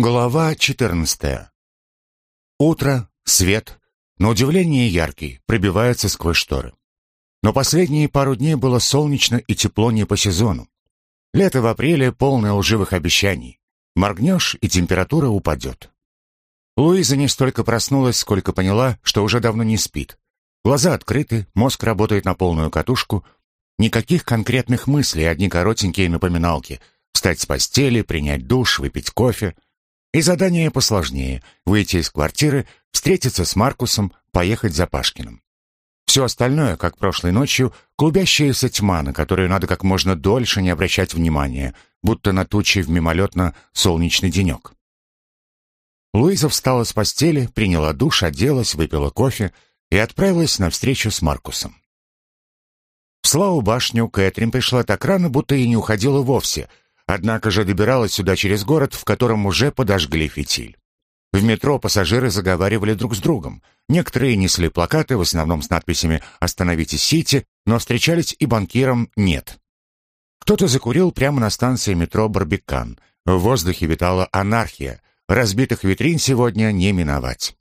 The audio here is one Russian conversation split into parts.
Глава 14. Утро, свет, на удивление яркий, пробивается сквозь шторы. Но последние пару дней было солнечно и тепло не по сезону. Лето в апреле полное лживых обещаний. Моргнешь, и температура упадет. Луиза не столько проснулась, сколько поняла, что уже давно не спит. Глаза открыты, мозг работает на полную катушку. Никаких конкретных мыслей, одни коротенькие напоминалки. Встать с постели, принять душ, выпить кофе — и задание посложнее — выйти из квартиры, встретиться с Маркусом, поехать за Пашкиным. Все остальное, как прошлой ночью, клубящаяся тьма, на которую надо как можно дольше не обращать внимания, будто на тучи в мимолетно солнечный денек. Луиза встала с постели, приняла душ, оделась, выпила кофе и отправилась на встречу с Маркусом. В Славу башню Кэтрин пришла так рано, будто и не уходила вовсе — Однако же добиралась сюда через город, в котором уже подожгли фитиль. В метро пассажиры заговаривали друг с другом. Некоторые несли плакаты, в основном с надписями «Остановитесь, Сити», но встречались и банкирам «Нет». Кто-то закурил прямо на станции метро «Барбикан». В воздухе витала анархия. Разбитых витрин сегодня не миновать.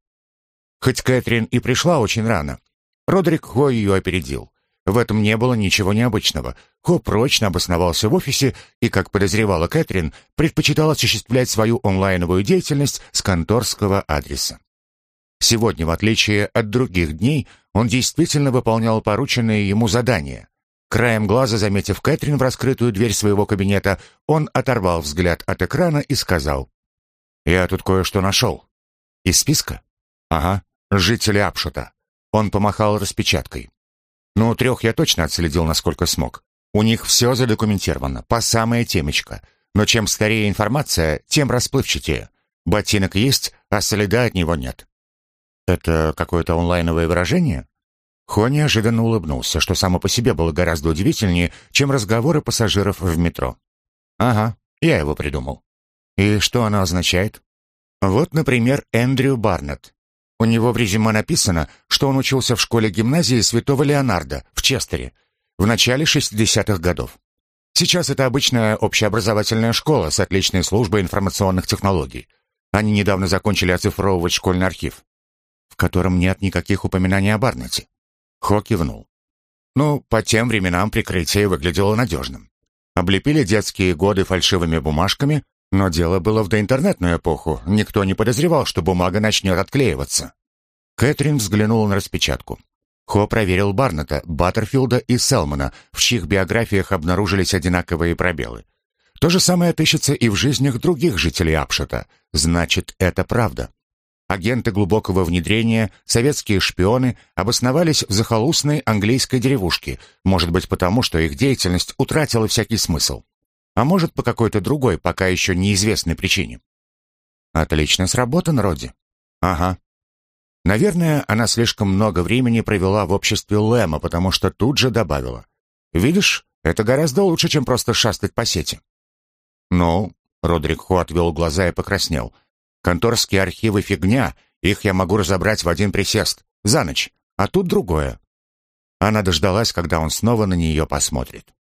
Хоть Кэтрин и пришла очень рано, Родрик Хо ее опередил. В этом не было ничего необычного. Ко прочно обосновался в офисе и, как подозревала Кэтрин, предпочитал осуществлять свою онлайновую деятельность с конторского адреса. Сегодня, в отличие от других дней, он действительно выполнял порученные ему задания. Краем глаза, заметив Кэтрин в раскрытую дверь своего кабинета, он оторвал взгляд от экрана и сказал, «Я тут кое-что нашел». «Из списка?» «Ага, жители Апшута». Он помахал распечаткой. Ну, трех я точно отследил, насколько смог. У них все задокументировано, по самое темечко. Но чем скорее информация, тем расплывчатее. Ботинок есть, а следа от него нет. Это какое-то онлайновое выражение? Хо неожиданно улыбнулся, что само по себе было гораздо удивительнее, чем разговоры пассажиров в метро. «Ага, я его придумал». «И что оно означает?» «Вот, например, Эндрю Барнетт. У него в резюме написано, что он учился в школе-гимназии Святого Леонарда в Честере в начале 60-х годов. Сейчас это обычная общеобразовательная школа с отличной службой информационных технологий. Они недавно закончили оцифровывать школьный архив, в котором нет никаких упоминаний о Барнете. Хо кивнул. Ну, по тем временам прикрытие выглядело надежным. Облепили детские годы фальшивыми бумажками, но дело было в доинтернетную эпоху. Никто не подозревал, что бумага начнет отклеиваться. Кэтрин взглянула на распечатку. Хо проверил Барнета, Баттерфилда и Селмана, в чьих биографиях обнаружились одинаковые пробелы. То же самое отыщется и в жизнях других жителей Апшета. Значит, это правда. Агенты глубокого внедрения, советские шпионы обосновались в захолустной английской деревушке, может быть потому, что их деятельность утратила всякий смысл а может, по какой-то другой, пока еще неизвестной причине. Отлично сработан, Роди. Ага. Наверное, она слишком много времени провела в обществе Лэма, потому что тут же добавила. Видишь, это гораздо лучше, чем просто шастать по сети. Ну, Родрик Ху отвел глаза и покраснел. Конторские архивы фигня, их я могу разобрать в один присест, за ночь, а тут другое. Она дождалась, когда он снова на нее посмотрит.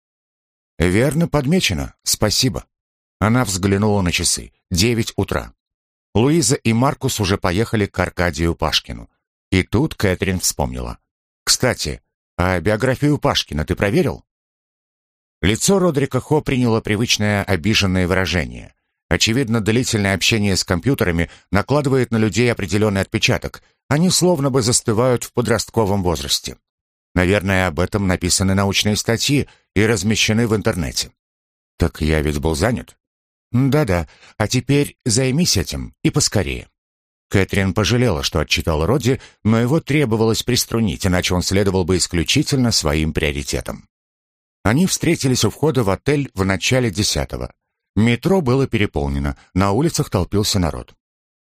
«Верно подмечено. Спасибо». Она взглянула на часы. Девять утра. Луиза и Маркус уже поехали к Аркадию Пашкину. И тут Кэтрин вспомнила. «Кстати, а биографию Пашкина ты проверил?» Лицо Родрика Хо приняло привычное обиженное выражение. Очевидно, длительное общение с компьютерами накладывает на людей определенный отпечаток. Они словно бы застывают в подростковом возрасте. Наверное, об этом написаны научные статьи и размещены в интернете. Так я ведь был занят. Да-да, а теперь займись этим и поскорее. Кэтрин пожалела, что отчитал Роди, но его требовалось приструнить, иначе он следовал бы исключительно своим приоритетам. Они встретились у входа в отель в начале десятого. Метро было переполнено, на улицах толпился народ.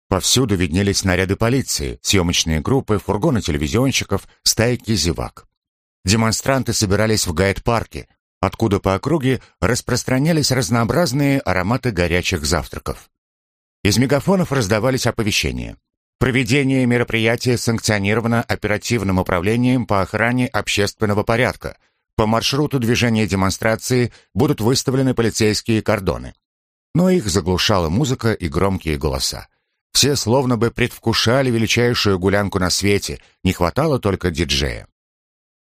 Повсюду виднелись наряды полиции, съемочные группы, фургоны телевизионщиков, стайки зевак. Демонстранты собирались в гайд-парке, откуда по округе распространялись разнообразные ароматы горячих завтраков. Из мегафонов раздавались оповещения. Проведение мероприятия санкционировано оперативным управлением по охране общественного порядка. По маршруту движения демонстрации будут выставлены полицейские кордоны. но их заглушала музыка и громкие голоса. Все словно бы предвкушали величайшую гулянку на свете, не хватало только диджея.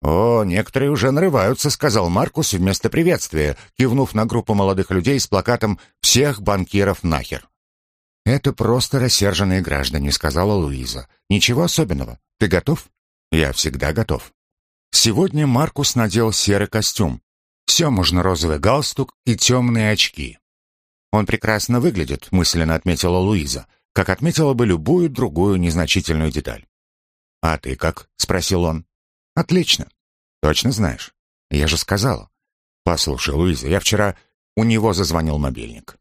«О, некоторые уже нарываются», — сказал Маркус вместо приветствия, кивнув на группу молодых людей с плакатом «Всех банкиров нахер». «Это просто рассерженные граждане», — сказала Луиза. «Ничего особенного. Ты готов?» «Я всегда готов». Сегодня Маркус надел серый костюм. Все можно розовый галстук и темные очки. «Он прекрасно выглядит», — мысленно отметила Луиза как отметила бы любую другую незначительную деталь. «А ты как?» — спросил он. «Отлично. Точно знаешь? Я же сказала». «Послушай, Луиза, я вчера...» У него зазвонил мобильник.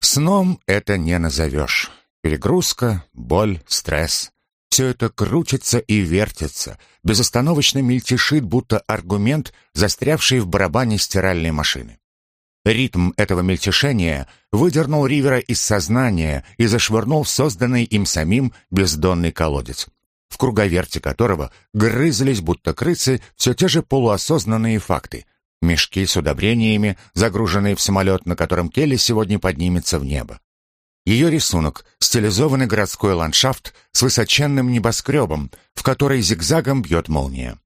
Сном это не назовешь. Перегрузка, боль, стресс. Все это крутится и вертится, безостановочно мельтешит, будто аргумент, застрявший в барабане стиральной машины. Ритм этого мельтешения выдернул Ривера из сознания и зашвырнул в созданный им самим бездонный колодец, в круговерте которого грызлись, будто крысы, все те же полуосознанные факты. Мешки с удобрениями, загруженные в самолет, на котором Келли сегодня поднимется в небо. Ее рисунок — стилизованный городской ландшафт с высоченным небоскребом, в который зигзагом бьет молния.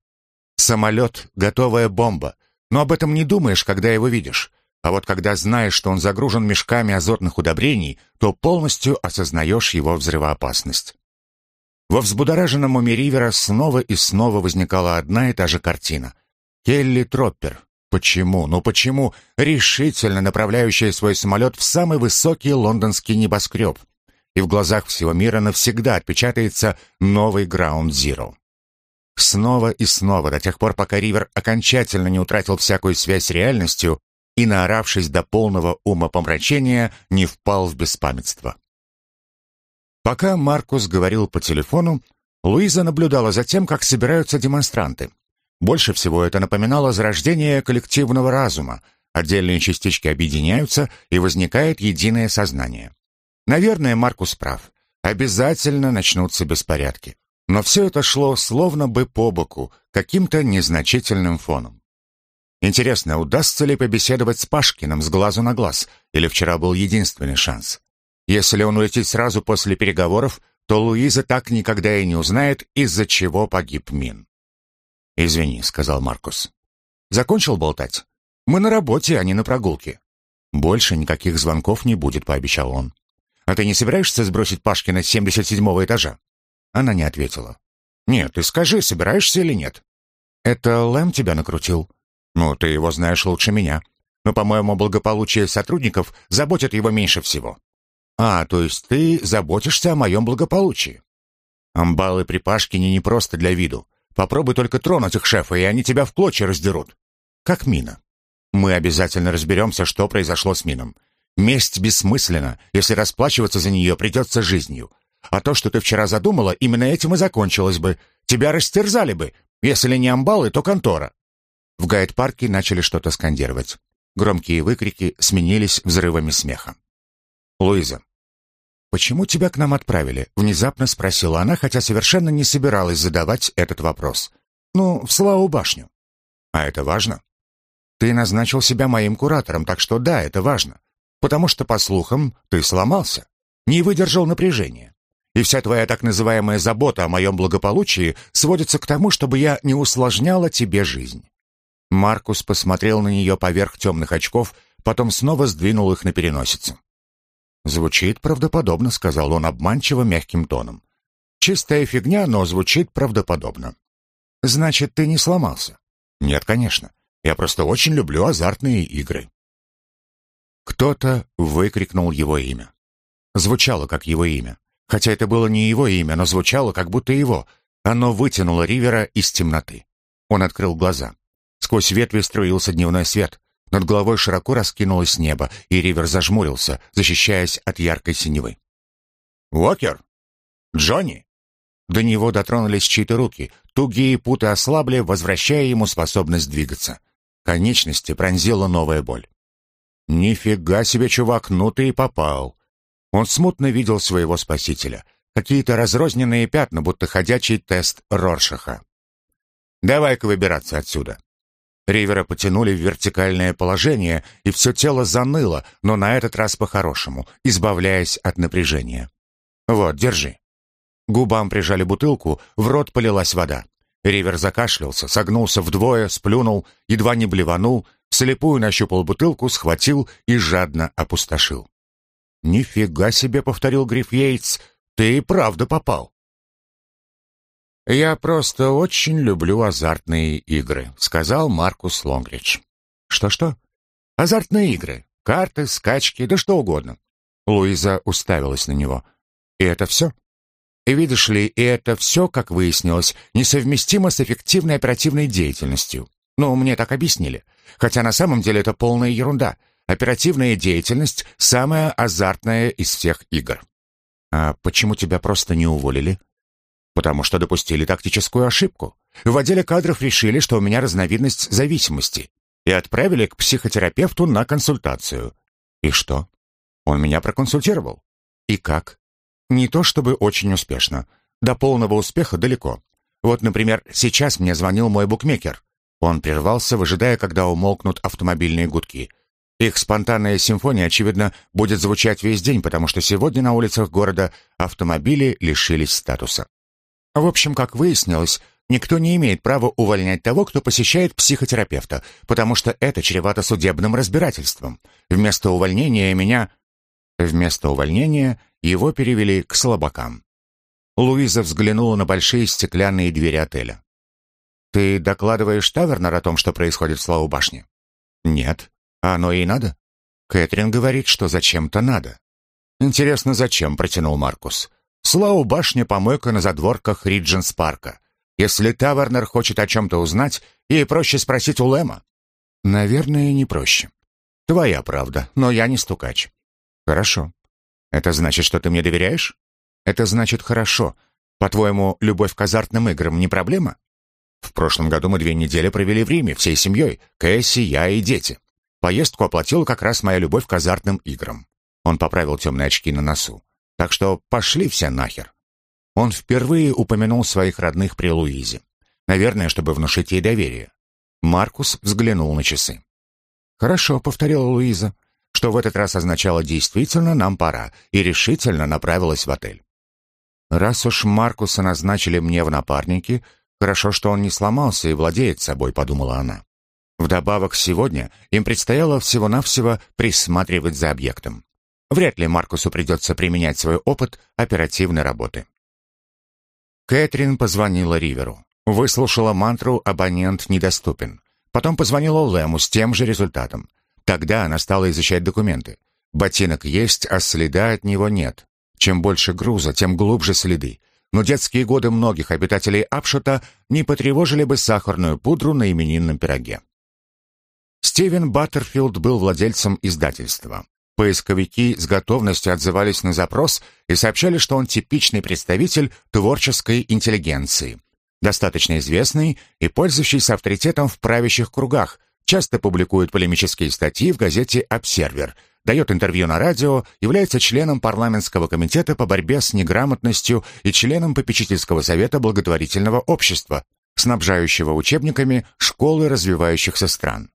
Самолет — готовая бомба, но об этом не думаешь, когда его видишь. А вот когда знаешь, что он загружен мешками азотных удобрений, то полностью осознаешь его взрывоопасность. Во взбудораженном уме Ривера снова и снова возникала одна и та же картина. Келли Троппер. Почему, ну почему, решительно направляющая свой самолет в самый высокий лондонский небоскреб? И в глазах всего мира навсегда отпечатается новый Ground Zero. Снова и снова, до тех пор, пока Ривер окончательно не утратил всякую связь с реальностью, и, наоравшись до полного умопомрачения, не впал в беспамятство. Пока Маркус говорил по телефону, Луиза наблюдала за тем, как собираются демонстранты. Больше всего это напоминало зарождение коллективного разума. Отдельные частички объединяются, и возникает единое сознание. Наверное, Маркус прав. Обязательно начнутся беспорядки. Но все это шло словно бы по боку, каким-то незначительным фоном. Интересно, удастся ли побеседовать с Пашкиным с глазу на глаз, или вчера был единственный шанс? Если он улетит сразу после переговоров, то Луиза так никогда и не узнает, из-за чего погиб Мин. «Извини», — сказал Маркус. «Закончил болтать? Мы на работе, а не на прогулке». «Больше никаких звонков не будет», — пообещал он. «А ты не собираешься сбросить Пашкина с 77-го этажа?» Она не ответила. «Нет, ты скажи, собираешься или нет?» «Это Лэм тебя накрутил?» Ну, ты его знаешь лучше меня. Но, по-моему, благополучие сотрудников заботит его меньше всего. А, то есть ты заботишься о моем благополучии. Амбалы при Пашкине не просто для виду. Попробуй только тронуть их шефа, и они тебя в клочья раздерут. Как мина. Мы обязательно разберемся, что произошло с Мином. Месть бессмысленна, если расплачиваться за нее придется жизнью. А то, что ты вчера задумала, именно этим и закончилось бы. Тебя растерзали бы. Если не амбалы, то контора. В гайд-парке начали что-то скандировать. Громкие выкрики сменились взрывами смеха. «Луиза, почему тебя к нам отправили?» — внезапно спросила она, хотя совершенно не собиралась задавать этот вопрос. «Ну, в Славу башню». «А это важно?» «Ты назначил себя моим куратором, так что да, это важно. Потому что, по слухам, ты сломался, не выдержал напряжения. И вся твоя так называемая забота о моем благополучии сводится к тому, чтобы я не усложняла тебе жизнь. Маркус посмотрел на нее поверх темных очков, потом снова сдвинул их на переносицу. «Звучит правдоподобно», — сказал он обманчиво мягким тоном. «Чистая фигня, но звучит правдоподобно». «Значит, ты не сломался?» «Нет, конечно. Я просто очень люблю азартные игры». Кто-то выкрикнул его имя. Звучало, как его имя. Хотя это было не его имя, но звучало, как будто его. Оно вытянуло Ривера из темноты. Он открыл глаза. Сквозь ветви струился дневной свет. Над головой широко раскинулось небо, и Ривер зажмурился, защищаясь от яркой синевы. «Уокер? Джонни?» До него дотронулись чьи-то руки. Тугие путы ослабли, возвращая ему способность двигаться. Конечности пронзила новая боль. «Нифига себе, чувак, ну ты и попал!» Он смутно видел своего спасителя. Какие-то разрозненные пятна, будто ходячий тест Роршаха. «Давай-ка выбираться отсюда». Ривера потянули в вертикальное положение, и все тело заныло, но на этот раз по-хорошему, избавляясь от напряжения. «Вот, держи». Губам прижали бутылку, в рот полилась вода. Ривер закашлялся, согнулся вдвое, сплюнул, едва не блеванул, слепую нащупал бутылку, схватил и жадно опустошил. «Нифига себе!» — повторил Гриф Йейтс. «Ты и правда попал!» «Я просто очень люблю азартные игры», — сказал Маркус Лонгридж. «Что-что?» «Азартные игры. Карты, скачки, да что угодно». Луиза уставилась на него. «И это все?» «И видишь ли, и это все, как выяснилось, несовместимо с эффективной оперативной деятельностью. Ну, мне так объяснили. Хотя на самом деле это полная ерунда. Оперативная деятельность — самая азартная из всех игр». «А почему тебя просто не уволили?» Потому что допустили тактическую ошибку. В отделе кадров решили, что у меня разновидность зависимости, и отправили к психотерапевту на консультацию. И что? Он меня проконсультировал. И как? Не то чтобы очень успешно. До полного успеха далеко. Вот, например, сейчас мне звонил мой букмекер. Он прервался, выжидая, когда умолкнут автомобильные гудки. Их спонтанная симфония, очевидно, будет звучать весь день, потому что сегодня на улицах города автомобили лишились статуса. В общем, как выяснилось, никто не имеет права увольнять того, кто посещает психотерапевта, потому что это чревато судебным разбирательством. Вместо увольнения меня... Вместо увольнения его перевели к слабакам. Луиза взглянула на большие стеклянные двери отеля. «Ты докладываешь Тавернер о том, что происходит в Славу башне?» «Нет. А оно и надо?» Кэтрин говорит, что зачем-то надо. «Интересно, зачем?» — протянул Маркус. Слау башня помойка на задворках Ридженс-парка. Если Тавернер хочет о чем-то узнать, ей проще спросить у Лэма. Наверное, не проще. Твоя правда, но я не стукач. Хорошо. Это значит, что ты мне доверяешь? Это значит хорошо. По-твоему, любовь к азартным играм не проблема? В прошлом году мы две недели провели в Риме всей семьей. Кэсси, я и дети. Поездку оплатила как раз моя любовь к азартным играм. Он поправил темные очки на носу. Так что пошли все нахер. Он впервые упомянул своих родных при Луизе. Наверное, чтобы внушить ей доверие. Маркус взглянул на часы. «Хорошо», — повторила Луиза, что в этот раз означало «действительно нам пора», и решительно направилась в отель. «Раз уж Маркуса назначили мне в напарники, хорошо, что он не сломался и владеет собой», — подумала она. Вдобавок, сегодня им предстояло всего-навсего присматривать за объектом. Вряд ли Маркусу придется применять свой опыт оперативной работы. Кэтрин позвонила Риверу. Выслушала мантру «абонент недоступен». Потом позвонила Лэму с тем же результатом. Тогда она стала изучать документы. Ботинок есть, а следа от него нет. Чем больше груза, тем глубже следы. Но детские годы многих обитателей Апшота не потревожили бы сахарную пудру на именинном пироге. Стивен Баттерфилд был владельцем издательства. Поисковики с готовностью отзывались на запрос и сообщали, что он типичный представитель творческой интеллигенции, достаточно известный и пользующийся авторитетом в правящих кругах, часто публикует полемические статьи в газете «Обсервер», дает интервью на радио, является членом парламентского комитета по борьбе с неграмотностью и членом попечительского совета благотворительного общества, снабжающего учебниками школы развивающихся стран.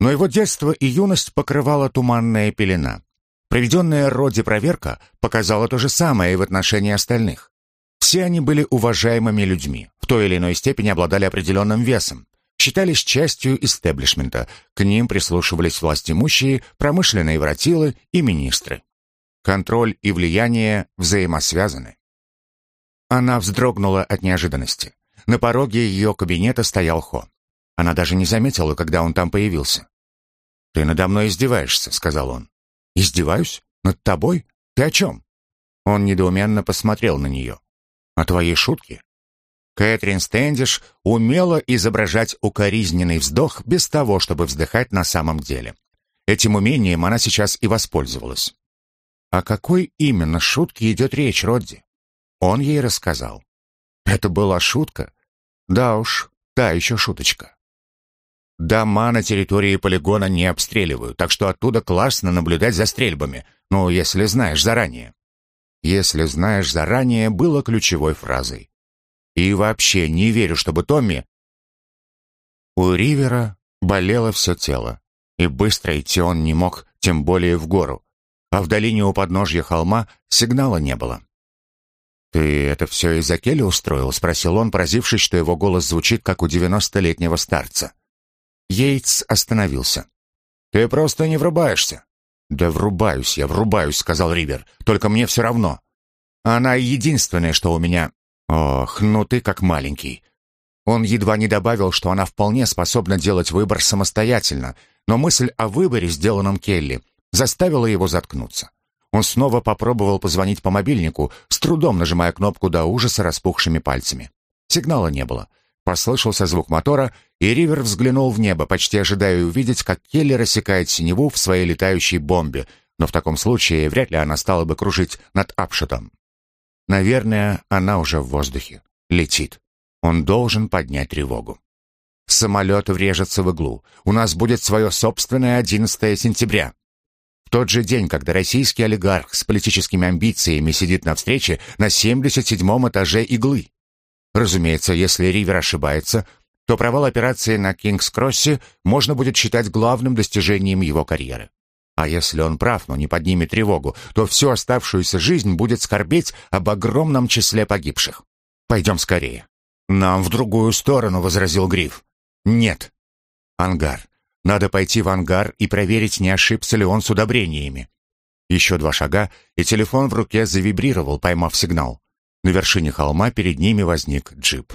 Но его детство и юность покрывала туманная пелена. Проведенная Роди проверка показала то же самое и в отношении остальных. Все они были уважаемыми людьми, в той или иной степени обладали определенным весом, считались частью истеблишмента, к ним прислушивались властимущие, промышленные воротилы и министры. Контроль и влияние взаимосвязаны. Она вздрогнула от неожиданности. На пороге ее кабинета стоял Хо. Она даже не заметила, когда он там появился. «Ты надо мной издеваешься», — сказал он. «Издеваюсь? Над тобой? Ты о чем?» Он недоуменно посмотрел на нее. «О твоей шутке?» Кэтрин Стэндиш умела изображать укоризненный вздох без того, чтобы вздыхать на самом деле. Этим умением она сейчас и воспользовалась. О какой именно шутке идет речь, Родди? Он ей рассказал. Это была шутка? Да уж, та еще шуточка. Дома на территории полигона не обстреливают, так что оттуда классно наблюдать за стрельбами, ну, если знаешь заранее. «Если знаешь заранее» было ключевой фразой. И вообще не верю, чтобы Томми... У Ривера Болело все тело, и быстро идти он не мог, тем более в гору. А в долине у подножья холма сигнала не было. «Ты это все из-за Келли устроил?» — спросил он, поразившись, что его голос звучит, как у девяностолетнего старца. Йейтс остановился. «Ты просто не врубаешься». «Да врубаюсь я, врубаюсь», — сказал Ривер. «Только мне все равно. Она единственная, что у меня...» «Ох, ну ты как маленький». Он едва не добавил, что она вполне способна делать выбор самостоятельно, но мысль о выборе, сделанном Келли, заставила его заткнуться. Он снова попробовал позвонить по мобильнику, с трудом нажимая кнопку до ужаса распухшими пальцами. Сигнала не было. Послышался звук мотора, и Ривер взглянул в небо, почти ожидая увидеть, как Келли рассекает синеву в своей летающей бомбе, но в таком случае вряд ли она стала бы кружить над Апшетом. Наверное, она уже в воздухе. Летит. Он должен поднять тревогу. Самолет врежется в иглу. У нас будет свое собственное 11 сентября. В тот же день, когда российский олигарх с политическими амбициями сидит на встрече на 77-м этаже иглы. Разумеется, если Ривер ошибается, то провал операции на Кингс-Кроссе можно будет считать главным достижением его карьеры. А если он прав, но не поднимет тревогу, то всю оставшуюся жизнь будет скорбеть об огромном числе погибших. Пойдем скорее. Нам в другую сторону, возразил Гриф. Нет. Ангар. Надо пойти в ангар и проверить, не ошибся ли он с удобрениями. Еще два шага, и телефон в руке завибрировал, поймав сигнал. На вершине холма перед ними возник джип.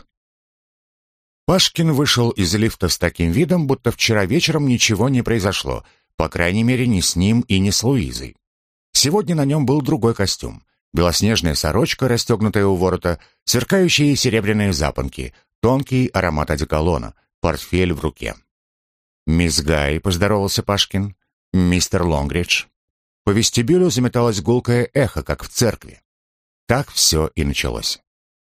Пашкин вышел из лифта с таким видом, будто вчера вечером ничего не произошло, по крайней мере, ни с ним и не с Луизой. Сегодня на нем был другой костюм. Белоснежная сорочка, расстегнутая у ворота, сверкающие серебряные запонки, тонкий аромат одеколона, портфель в руке. «Мисс Гай», — поздоровался Пашкин. «Мистер Лонгридж». По вестибюлю заметалось гулкое эхо, как в церкви. Так все и началось.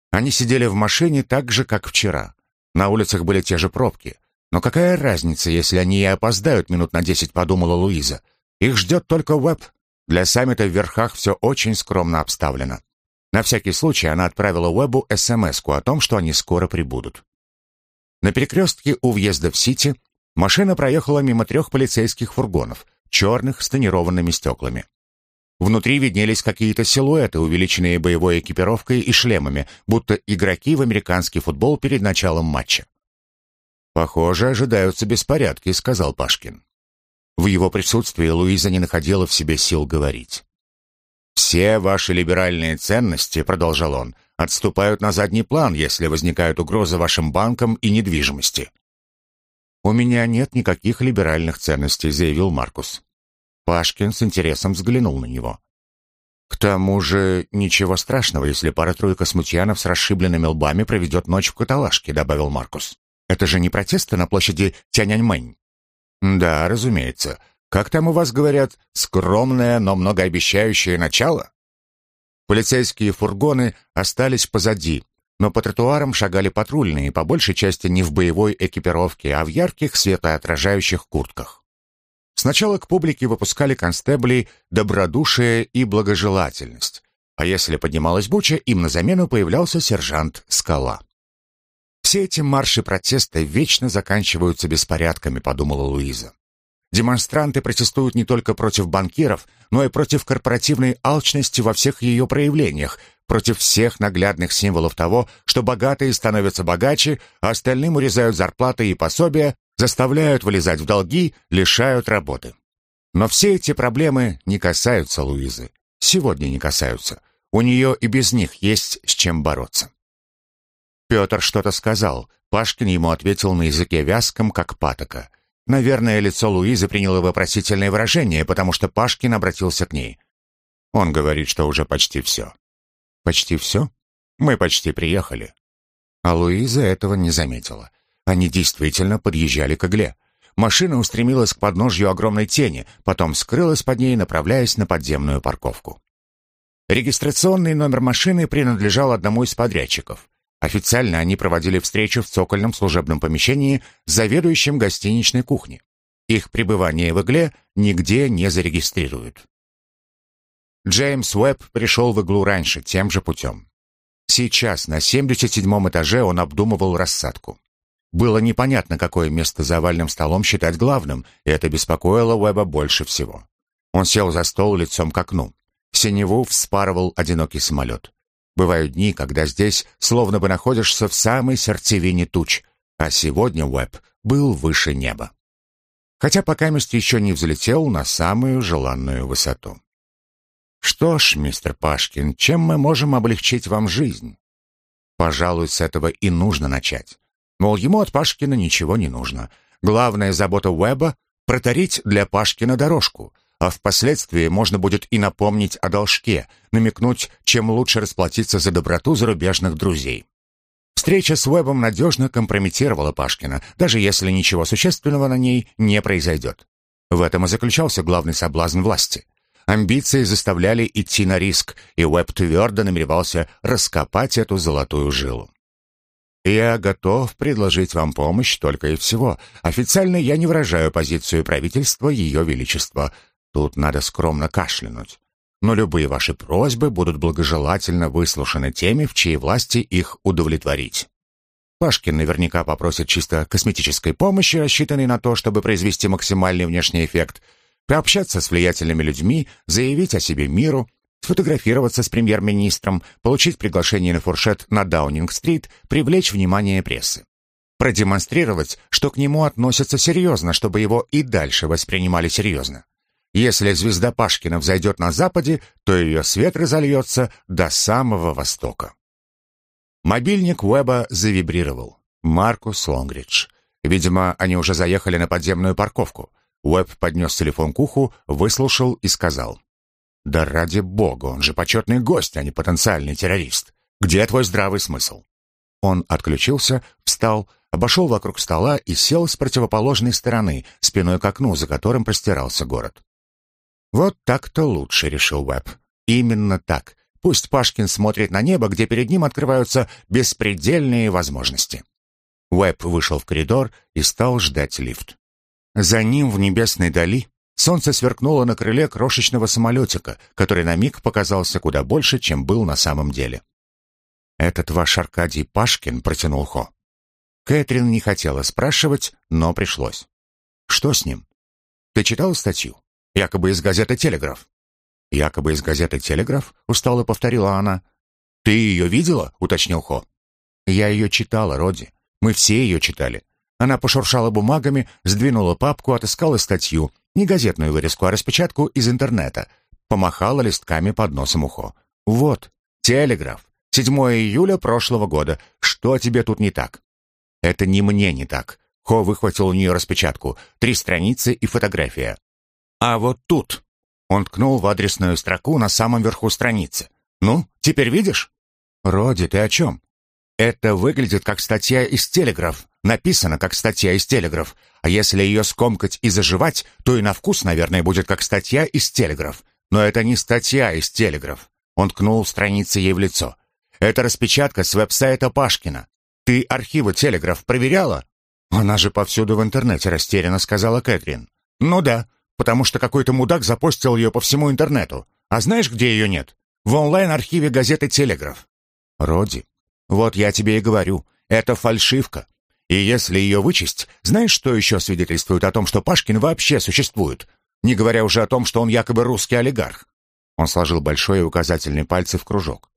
Они сидели в машине так же, как вчера. На улицах были те же пробки. Но какая разница, если они и опоздают минут на десять, подумала Луиза. Их ждет только веб. Для саммита в верхах все очень скромно обставлено. На всякий случай она отправила Уэбу смс о том, что они скоро прибудут. На перекрестке у въезда в Сити Машина проехала мимо трех полицейских фургонов, черных с тонированными стеклами. Внутри виднелись какие-то силуэты, увеличенные боевой экипировкой и шлемами, будто игроки в американский футбол перед началом матча. «Похоже, ожидаются беспорядки», — сказал Пашкин. В его присутствии Луиза не находила в себе сил говорить. «Все ваши либеральные ценности», — продолжал он, — «отступают на задний план, если возникают угрозы вашим банкам и недвижимости. «У меня нет никаких либеральных ценностей», — заявил Маркус. Пашкин с интересом взглянул на него. «К тому же ничего страшного, если пара-тройка смутьянов с расшибленными лбами проведет ночь в каталажке», — добавил Маркус. «Это же не протесты на площади Тяньаньмэнь?» «Да, разумеется. Как там у вас говорят, скромное, но многообещающее начало?» Полицейские фургоны остались позади, но по тротуарам шагали патрульные, по большей части не в боевой экипировке, а в ярких светоотражающих куртках. Сначала к публике выпускали констебли добродушие и благожелательность, а если поднималась буча, им на замену появлялся сержант Скала. «Все эти марши протеста вечно заканчиваются беспорядками», — подумала Луиза. Демонстранты протестуют не только против банкиров, но и против корпоративной алчности во всех ее проявлениях, против всех наглядных символов того, что богатые становятся богаче, а остальным урезают зарплаты и пособия, заставляют вылезать в долги, лишают работы. Но все эти проблемы не касаются Луизы. Сегодня не касаются. У нее и без них есть с чем бороться. Петр что-то сказал. Пашкин ему ответил на языке вязком, как патока. Наверное, лицо Луизы приняло вопросительное выражение, потому что Пашкин обратился к ней. Он говорит, что уже почти все. Почти все? Мы почти приехали. А Луиза этого не заметила. Они действительно подъезжали к игле. Машина устремилась к подножью огромной тени, потом скрылась под ней, направляясь на подземную парковку. Регистрационный номер машины принадлежал одному из подрядчиков. Официально они проводили встречу в цокольном служебном помещении с заведующим гостиничной кухни. Их пребывание в игле нигде не зарегистрируют. Джеймс Уэбб пришел в иглу раньше, тем же путем. Сейчас на 77-м этаже он обдумывал рассадку. Было непонятно, какое место за овальным столом считать главным, и это беспокоило Уэба больше всего. Он сел за стол лицом к окну. Синеву вспарывал одинокий самолет. Бывают дни, когда здесь словно бы находишься в самой сердцевине туч, а сегодня Уэб был выше неба. Хотя пока мест еще не взлетел на самую желанную высоту. «Что ж, мистер Пашкин, чем мы можем облегчить вам жизнь?» Пожалуй, с этого и нужно начать. Мол, ему от Пашкина ничего не нужно. Главная забота Уэба — протарить для Пашкина дорожку, а впоследствии можно будет и напомнить о должке, намекнуть, чем лучше расплатиться за доброту зарубежных друзей. Встреча с Уэбом надежно компрометировала Пашкина, даже если ничего существенного на ней не произойдет. В этом и заключался главный соблазн власти. Амбиции заставляли идти на риск, и Уэб твердо намеревался раскопать эту золотую жилу. «Я готов предложить вам помощь только и всего. Официально я не выражаю позицию правительства Ее Величества. Тут надо скромно кашлянуть. Но любые ваши просьбы будут благожелательно выслушаны теми, в чьей власти их удовлетворить». Пашкин наверняка попросит чисто косметической помощи, рассчитанной на то, чтобы произвести максимальный внешний эффект – пообщаться с влиятельными людьми, заявить о себе миру, сфотографироваться с премьер-министром, получить приглашение на фуршет на Даунинг-стрит, привлечь внимание прессы. Продемонстрировать, что к нему относятся серьезно, чтобы его и дальше воспринимали серьезно. Если звезда Пашкина взойдет на западе, то ее свет разольется до самого востока. Мобильник Уэба завибрировал. Маркус Лонгридж. Видимо, они уже заехали на подземную парковку. Уэб поднес телефон к уху, выслушал и сказал. «Да ради бога, он же почетный гость, а не потенциальный террорист. Где твой здравый смысл?» Он отключился, встал, обошел вокруг стола и сел с противоположной стороны, спиной к окну, за которым простирался город. «Вот так-то лучше», — решил Уэб. «Именно так. Пусть Пашкин смотрит на небо, где перед ним открываются беспредельные возможности». Уэб вышел в коридор и стал ждать лифт. За ним в небесной дали солнце сверкнуло на крыле крошечного самолетика, который на миг показался куда больше, чем был на самом деле. «Этот ваш Аркадий Пашкин», — протянул Хо. Кэтрин не хотела спрашивать, но пришлось. «Что с ним?» «Ты читал статью? Якобы из газеты «Телеграф». «Якобы из газеты «Телеграф», — устало повторила она. «Ты ее видела?» — уточнил Хо. «Я ее читала, Роди. Мы все ее читали. Она пошуршала бумагами, сдвинула папку, отыскала статью, не газетную вырезку, а распечатку из интернета, помахала листками под носом ухо. «Вот, телеграф. 7 июля прошлого года. Что тебе тут не так?» «Это не мне не так». Хо выхватил у нее распечатку. Три страницы и фотография. «А вот тут». Он ткнул в адресную строку на самом верху страницы. «Ну, теперь видишь?» «Роди, ты о чем?» «Это выглядит как статья из «Телеграф», Написано, как статья из «Телеграф», а если ее скомкать и заживать, то и на вкус, наверное, будет как статья из «Телеграф». Но это не статья из «Телеграф». Он ткнул страницы ей в лицо. Это распечатка с веб-сайта Пашкина. Ты архивы «Телеграф» проверяла? Она же повсюду в интернете растерянно сказала Кэтрин. Ну да, потому что какой-то мудак запостил ее по всему интернету. А знаешь, где ее нет? В онлайн-архиве газеты «Телеграф». Роди, вот я тебе и говорю, это фальшивка. И если ее вычесть, знаешь, что еще свидетельствует о том, что Пашкин вообще существует? Не говоря уже о том, что он якобы русский олигарх. Он сложил большой и указательный пальцы в кружок.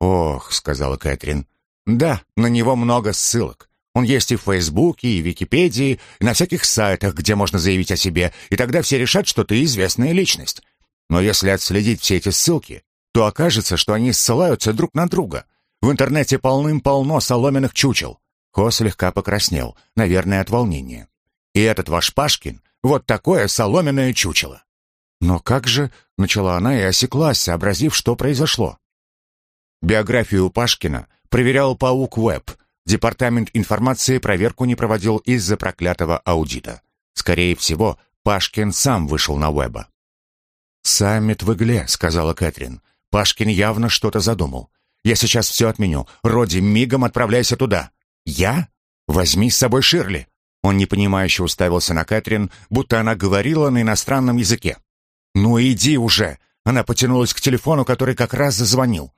«Ох», — сказала Кэтрин, — «да, на него много ссылок. Он есть и в Фейсбуке, и в Википедии, и на всяких сайтах, где можно заявить о себе, и тогда все решат, что ты известная личность. Но если отследить все эти ссылки, то окажется, что они ссылаются друг на друга. В интернете полным-полно соломенных чучел. Ко слегка покраснел, наверное, от волнения. «И этот ваш Пашкин — вот такое соломенное чучело!» «Но как же...» — начала она и осеклась, сообразив, что произошло. Биографию Пашкина проверял паук Веб. Департамент информации проверку не проводил из-за проклятого аудита. Скорее всего, Пашкин сам вышел на Веба. «Саммит в игле», — сказала Кэтрин. «Пашкин явно что-то задумал. Я сейчас все отменю. Роди, мигом отправляйся туда. «Я? Возьми с собой Ширли!» Он непонимающе уставился на Кэтрин, будто она говорила на иностранном языке. «Ну иди уже!» Она потянулась к телефону, который как раз зазвонил.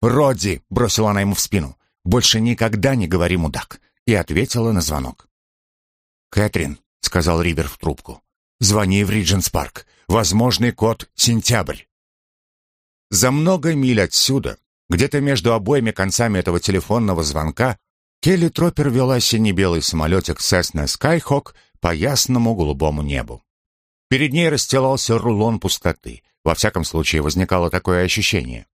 «Родди!» — бросила она ему в спину. «Больше никогда не говори, мудак. и ответила на звонок. «Кэтрин», — сказал Ривер в трубку, — «звони в Ридженс Парк. Возможный код — сентябрь». За много миль отсюда, где-то между обоими концами этого телефонного звонка, Келли Троппер вела сине-белый самолетик Cessna Skyhawk по ясному голубому небу. Перед ней расстилался рулон пустоты. Во всяком случае, возникало такое ощущение.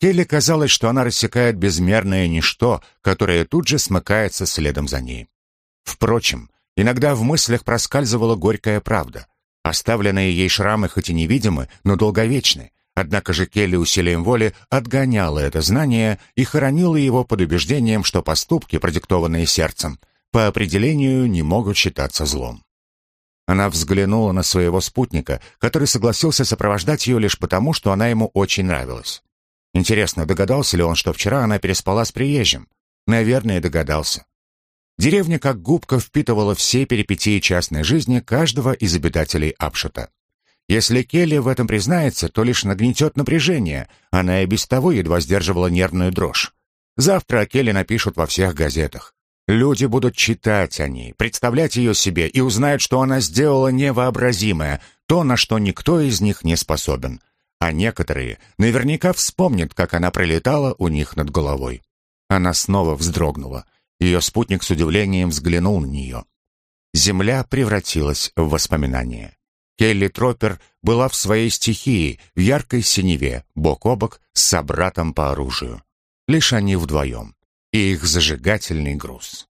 Келли казалось, что она рассекает безмерное ничто, которое тут же смыкается следом за ней. Впрочем, иногда в мыслях проскальзывала горькая правда. Оставленные ей шрамы хоть и невидимы, но долговечны. Однако же Келли усилием воли отгоняла это знание и хоронила его под убеждением, что поступки, продиктованные сердцем, по определению не могут считаться злом. Она взглянула на своего спутника, который согласился сопровождать ее лишь потому, что она ему очень нравилась. Интересно, догадался ли он, что вчера она переспала с приезжим? Наверное, догадался. Деревня как губка впитывала все перипетии частной жизни каждого из обитателей Апшота. Если Келли в этом признается, то лишь нагнетет напряжение, она и без того едва сдерживала нервную дрожь. Завтра Келли напишут во всех газетах. Люди будут читать о ней, представлять ее себе и узнают, что она сделала невообразимое, то, на что никто из них не способен а некоторые наверняка вспомнят, как она пролетала у них над головой. Она снова вздрогнула. Ее спутник с удивлением взглянул на нее. Земля превратилась в воспоминание. Келли Троппер была в своей стихии, в яркой синеве, бок о бок с собратом по оружию. Лишь они вдвоем. И их зажигательный груз.